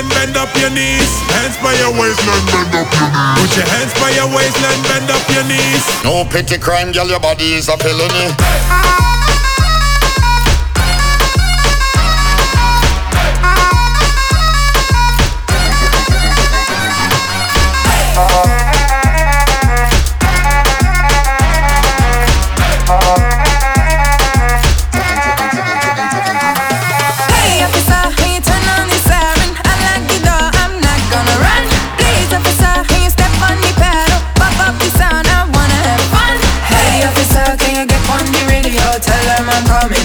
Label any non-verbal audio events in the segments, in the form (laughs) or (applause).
waistline, bend up your knees. Hands by your waistline, bend up your knees. Put your hands by your waistline, bend up your knees. No pity crime, girl, your body is a felony. Hey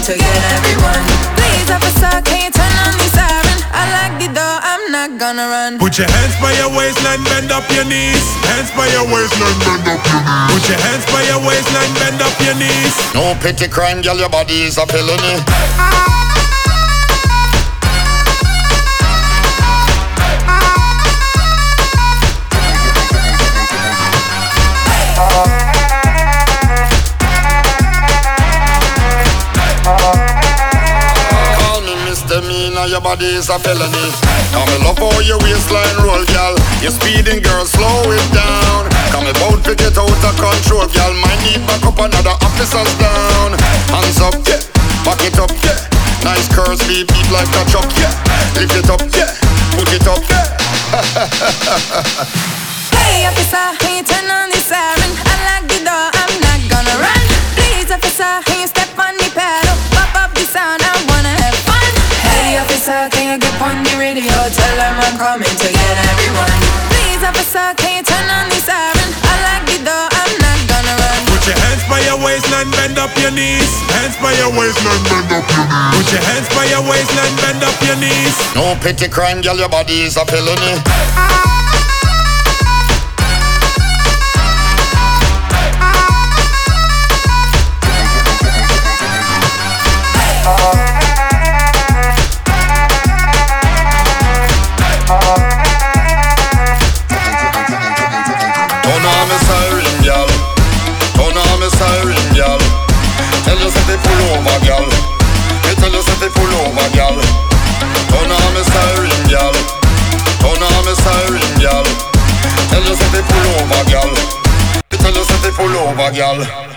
to get everyone. Please officer, can you turn on the siren? I like the door, I'm not gonna run. Put your hands by your waistline, bend up your knees. Hands by your waistline, bend up your knees. Put your hands by your waistline, bend up your knees. No petty crime, girl, your body is a felony. Ah. Misdemeanor, your body is a felony. Come me love how your waistline roll, girl. You speeding, girl, slow it down. Come about to get out of control, girl. Might need back up another officers down. Hands up, yeah. Back it up, yeah. Nice curves, beat beat like a chuck, yeah. Lift it up, yeah. Put it up, yeah. (laughs) Hey officer, can you turn on the siren? I like the door, I'm not gonna run. Please officer, can you coming to get everyone. Please officer, can you turn on the siren? I like the door, I'm not gonna run. Put your hands by your waistline, bend up your knees. Hands by your waistline, bend up your knees. Put your hands by your waistline, bend up your knees. No petty crime, girl, your body is a felony. Ah. You say pull over, girl. Me tell you say pull over, girl. Turn on me siren, girl. Turn on me siren, girl. Tell you say pull over, girl. Me tell you say pull over, girl.